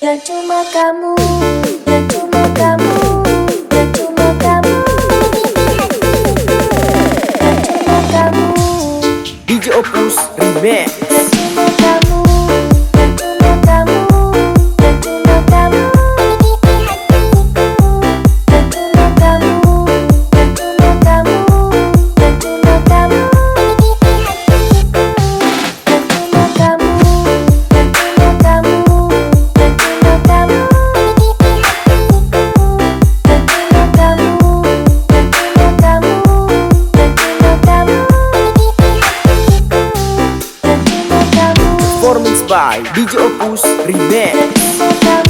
Ya cuma kamu, ya cuma kamu, ya cuma kamu. Ya cuma kamu, DJ Opus Remix by DJ Opus Remix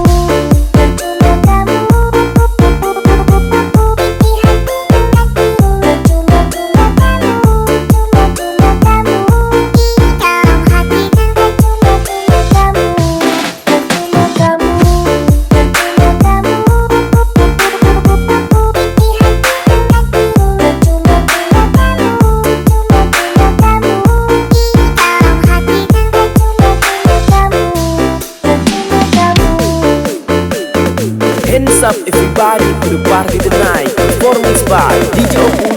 up everybody to the party tonight. Performance by DJ Opus